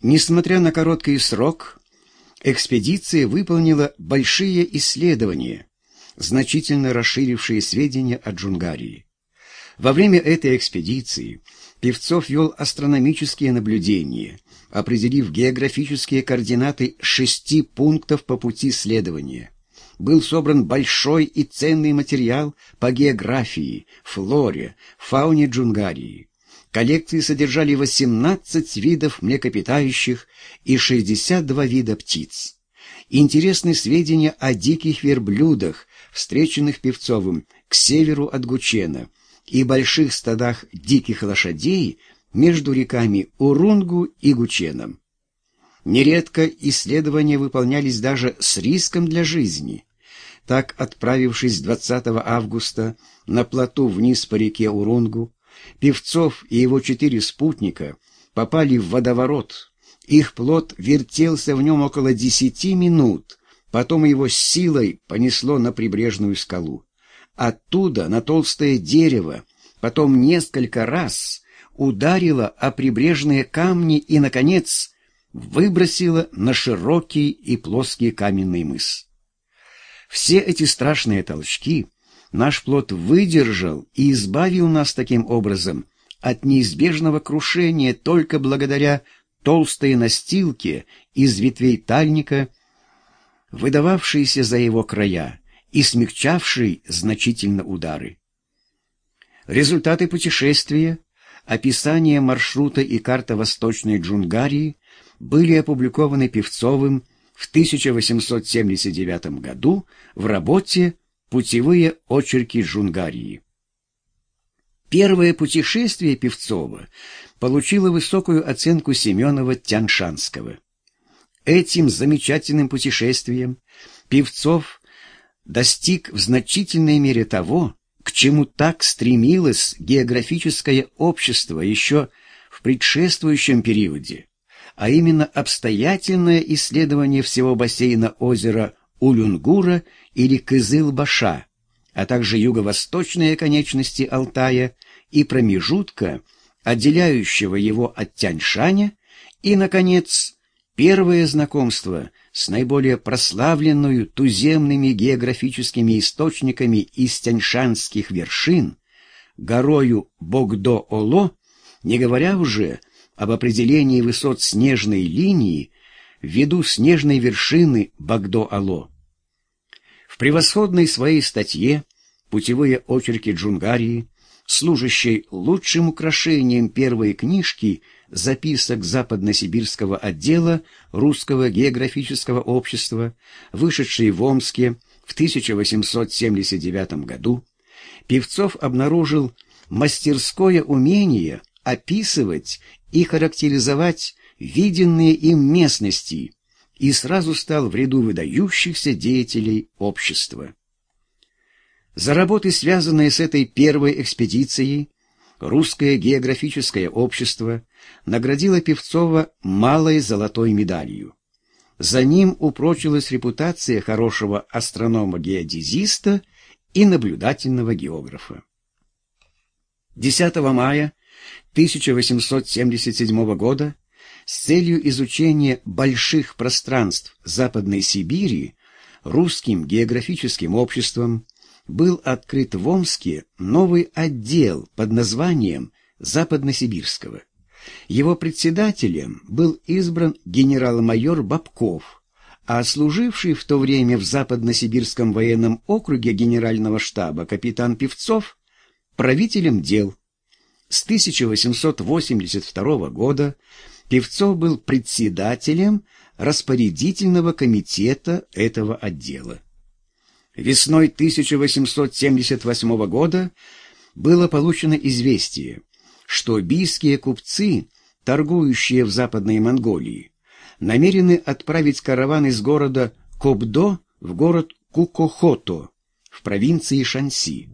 Несмотря на короткий срок, экспедиция выполнила большие исследования, значительно расширившие сведения о Джунгарии. Во время этой экспедиции Певцов вел астрономические наблюдения, определив географические координаты шести пунктов по пути следования. Был собран большой и ценный материал по географии, флоре, фауне Джунгарии. Коллекции содержали 18 видов млекопитающих и 62 вида птиц. Интересны сведения о диких верблюдах, встреченных Певцовым к северу от Гучена, и больших стадах диких лошадей между реками Урунгу и Гученом. Нередко исследования выполнялись даже с риском для жизни. Так, отправившись 20 августа на плоту вниз по реке Урунгу, Певцов и его четыре спутника попали в водоворот. Их плот вертелся в нем около десяти минут, потом его силой понесло на прибрежную скалу. Оттуда на толстое дерево, потом несколько раз ударило о прибрежные камни и, наконец, выбросило на широкий и плоский каменный мыс. Все эти страшные толчки наш плод выдержал и избавил нас таким образом от неизбежного крушения только благодаря толстой настилке из ветвей тальника, выдававшейся за его края, и смягчавший значительно удары. Результаты путешествия, описание маршрута и карта Восточной Джунгарии были опубликованы Певцовым в 1879 году в работе «Путевые очерки Джунгарии». Первое путешествие Певцова получило высокую оценку Семенова-Тяншанского. Этим замечательным путешествием Певцов достиг в значительной мере того, к чему так стремилось географическое общество еще в предшествующем периоде, а именно обстоятельное исследование всего бассейна озера Улюнгура или Кызыл-Баша, а также юго-восточные конечности Алтая и промежутка, отделяющего его от Тяньшаня, и, наконец, первое знакомство с наиболее прославленную туземными географическими источниками из тяньшанских вершин, горою Богдо-Оло, не говоря уже об определении высот снежной линии ввиду снежной вершины Богдо-Оло. В превосходной своей статье «Путевые очерки Джунгарии», служащей лучшим украшением первой книжки – записок западносибирского отдела Русского географического общества, вышедшей в Омске в 1879 году, Певцов обнаружил мастерское умение описывать и характеризовать виденные им местности и сразу стал в ряду выдающихся деятелей общества. За работы, связанные с этой первой экспедицией, Русское географическое общество наградило Певцова малой золотой медалью. За ним упрочилась репутация хорошего астронома-геодезиста и наблюдательного географа. 10 мая 1877 года с целью изучения больших пространств Западной Сибири русским географическим обществом был открыт в Омске новый отдел под названием Западносибирского. Его председателем был избран генерал-майор Бабков, а служивший в то время в Западносибирском военном округе генерального штаба капитан Певцов правителем дел. С 1882 года Певцов был председателем распорядительного комитета этого отдела. Весной 1878 года было получено известие, что бийские купцы, торгующие в Западной Монголии, намерены отправить караван из города Кобдо в город Кукохото в провинции Шанси.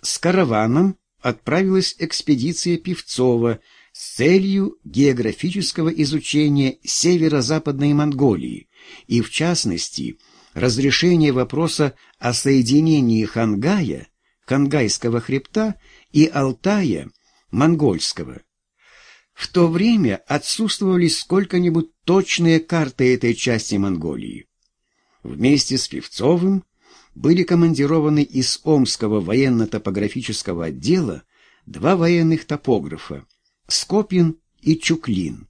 С караваном отправилась экспедиция Певцова с целью географического изучения северо-западной Монголии и, в частности, разрешение вопроса о соединении Хангая, Хангайского хребта и Алтая, Монгольского. В то время отсутствовали сколько-нибудь точные карты этой части Монголии. Вместе с Певцовым были командированы из Омского военно-топографического отдела два военных топографа – Скопин и Чуклин.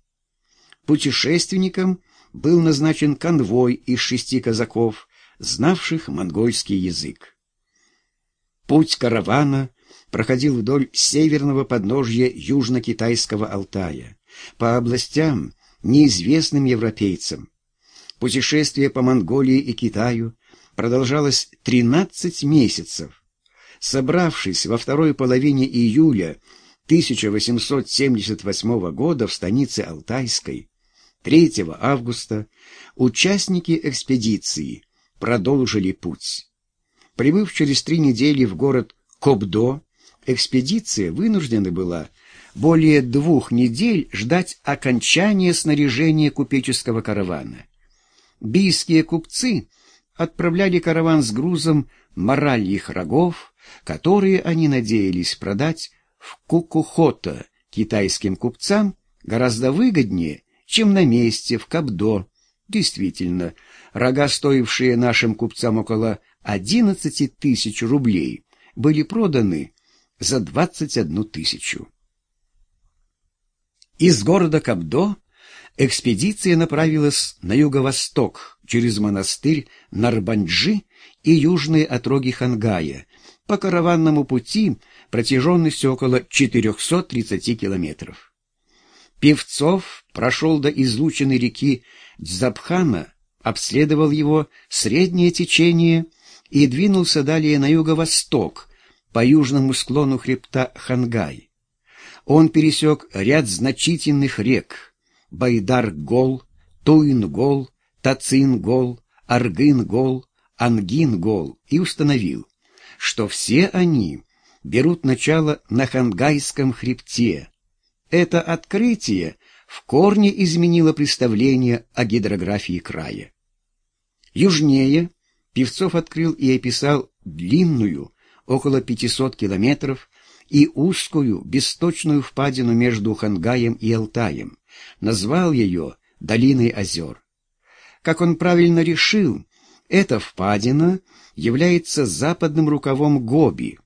Путешественникам был назначен конвой из шести казаков, знавших монгольский язык. Путь каравана проходил вдоль северного подножья южно-китайского Алтая, по областям, неизвестным европейцам. Путешествие по Монголии и Китаю продолжалось 13 месяцев. Собравшись во второй половине июля 1878 года в станице Алтайской, 3 августа участники экспедиции продолжили путь. Прибыв через три недели в город Кобдо, экспедиция вынуждена была более двух недель ждать окончания снаряжения купеческого каравана. Бийские купцы отправляли караван с грузом моральных рогов, которые они надеялись продать в Кукухото китайским купцам гораздо выгоднее, чем на месте в Кабдо. Действительно, рога, стоившие нашим купцам около 11 тысяч рублей, были проданы за 21 тысячу. Из города Кабдо экспедиция направилась на юго-восток через монастырь Нарбанджи и южные отроги Хангая по караванному пути протяженностью около 430 километров. Певцов прошел до излученной реки Дзабхана, обследовал его среднее течение и двинулся далее на юго-восток, по южному склону хребта Хангай. Он пересек ряд значительных рек — Байдар-Гол, Туин-Гол, Тацин-Гол, Аргын-Гол, Ангин-Гол и установил, что все они берут начало на Хангайском хребте. Это открытие в корне изменило представление о гидрографии края. Южнее Певцов открыл и описал длинную, около 500 километров, и узкую, бесточную впадину между Хангаем и Алтаем, назвал ее «Долиной озер». Как он правильно решил, эта впадина является западным рукавом Гоби,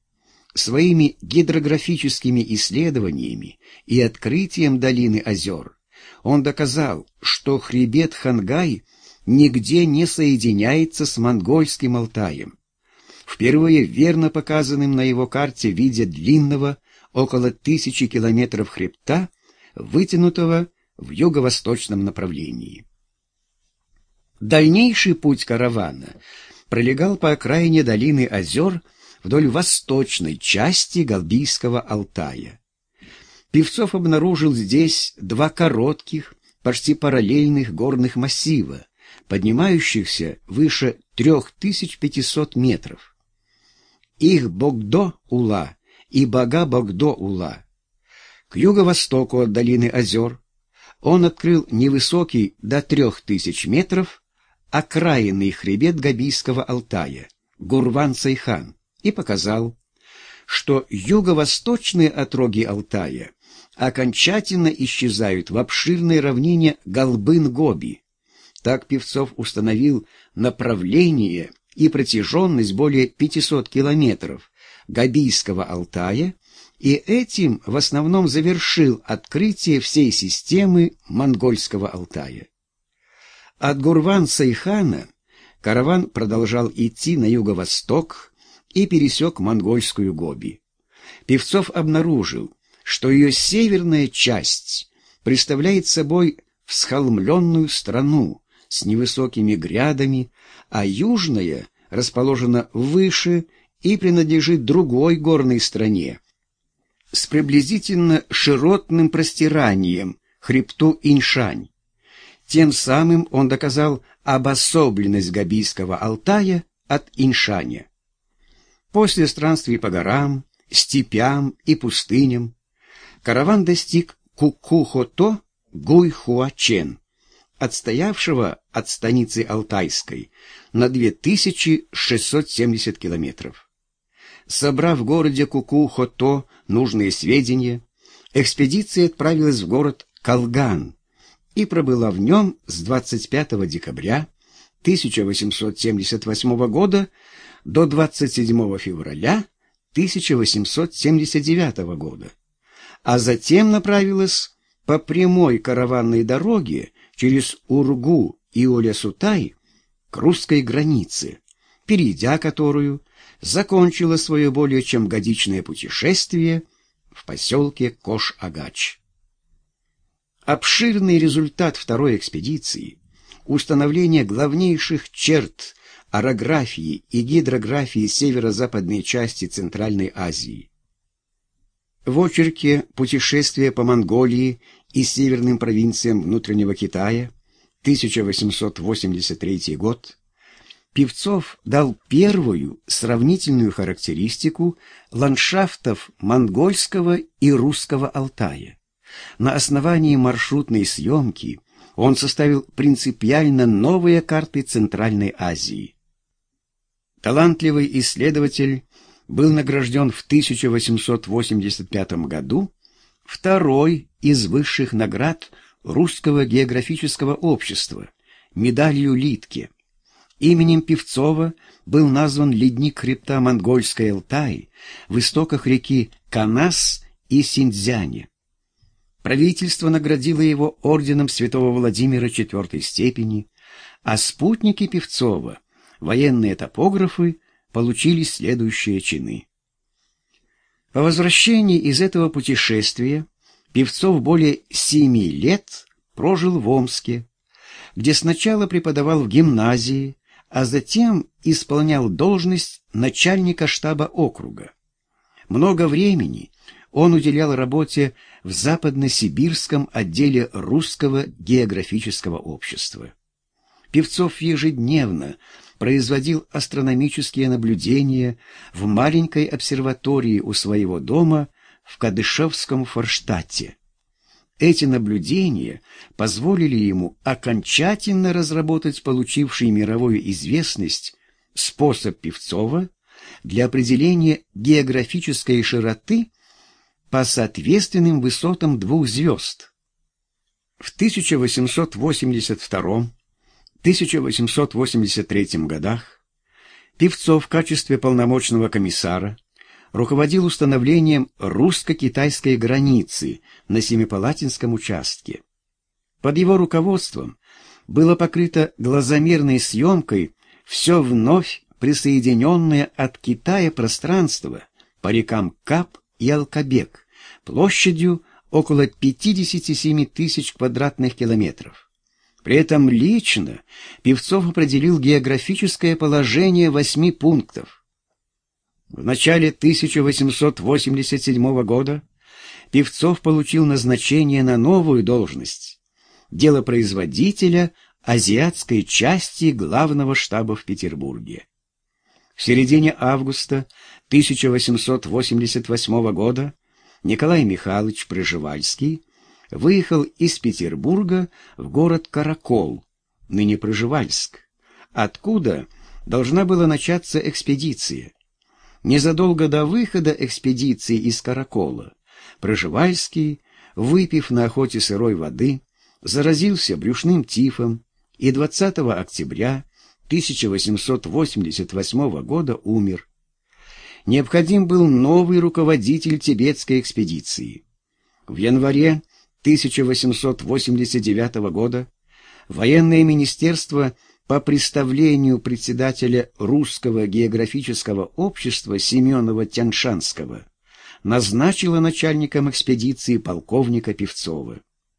Своими гидрографическими исследованиями и открытием долины озер он доказал, что хребет Хангай нигде не соединяется с монгольским Алтаем, впервые верно показанным на его карте в виде длинного, около тысячи километров хребта, вытянутого в юго-восточном направлении. Дальнейший путь каравана пролегал по окраине долины озер вдоль восточной части Галбийского Алтая. Певцов обнаружил здесь два коротких, почти параллельных горных массива, поднимающихся выше 3500 метров. Их Богдо-Ула и Бага-Богдо-Ула. К юго-востоку от долины озер он открыл невысокий до 3000 метров окраинный хребет Гобийского Алтая, Гурван-Сайхан, и показал, что юго-восточные отроги Алтая окончательно исчезают в обширной равнине Голбын-Гоби. Так Певцов установил направление и протяженность более 500 километров Габийского Алтая и этим в основном завершил открытие всей системы монгольского Алтая. От Гурван-Сайхана караван продолжал идти на юго-восток и пересек монгольскую Гоби. Певцов обнаружил, что ее северная часть представляет собой всхолмленную страну с невысокими грядами, а южная расположена выше и принадлежит другой горной стране с приблизительно широтным простиранием хребту Иншань. Тем самым он доказал обособленность Габийского Алтая от Иншаня. После странствий по горам, степям и пустыням караван достиг Кукухото Гуйхуачен, отстоявшего от станицы Алтайской на 2670 километров. Собрав в городе Кукухото нужные сведения, экспедиция отправилась в город Колган и пробыла в нем с 25 декабря 1878 года до 27 февраля 1879 года, а затем направилась по прямой караванной дороге через Ургу и Оля-Сутай к русской границе, перейдя которую закончила свое более чем годичное путешествие в поселке Кош-Агач. Обширный результат второй экспедиции – установление главнейших черт орографии и гидрографии северо-западной части Центральной Азии. В очерке «Путешествие по Монголии и северным провинциям внутреннего Китая» 1883 год Певцов дал первую сравнительную характеристику ландшафтов монгольского и русского Алтая. На основании маршрутной съемки он составил принципиально новые карты Центральной Азии. Талантливый исследователь был награжден в 1885 году второй из высших наград Русского географического общества медалью Литке. Именем Певцова был назван ледник хребта Монгольской Алтай в истоках реки Канас и Синьцзяне. Правительство наградило его орденом святого Владимира четвертой степени, а спутники Певцова, военные топографы, получили следующие чины. По возвращении из этого путешествия Певцов более семи лет прожил в Омске, где сначала преподавал в гимназии, а затем исполнял должность начальника штаба округа. Много времени он уделял работе в западно-сибирском отделе Русского географического общества. Певцов ежедневно производил астрономические наблюдения в маленькой обсерватории у своего дома в Кадышевском Форштадте. Эти наблюдения позволили ему окончательно разработать получивший мировую известность способ Певцова для определения географической широты по соответственным высотам двух звезд. В 1882-1883 годах Певцов в качестве полномочного комиссара руководил установлением русско-китайской границы на Семипалатинском участке. Под его руководством было покрыто глазомерной съемкой все вновь присоединенное от Китая пространство по рекам Кап и Алкабек площадью около 57 тысяч квадратных километров. При этом лично Певцов определил географическое положение восьми пунктов. В начале 1887 года Певцов получил назначение на новую должность – делопроизводителя азиатской части главного штаба в Петербурге. В середине августа 1888 года Николай Михайлович Пржевальский выехал из Петербурга в город Каракол, ныне Пржевальск, откуда должна была начаться экспедиция. Незадолго до выхода экспедиции из Каракола Проживальский, выпив на охоте сырой воды, заразился брюшным тифом и 20 октября 1888 года умер. Необходим был новый руководитель тибетской экспедиции. В январе 1889 года военное министерство по представлению председателя Русского географического общества Семенова-Тяншанского назначила начальником экспедиции полковника Певцова.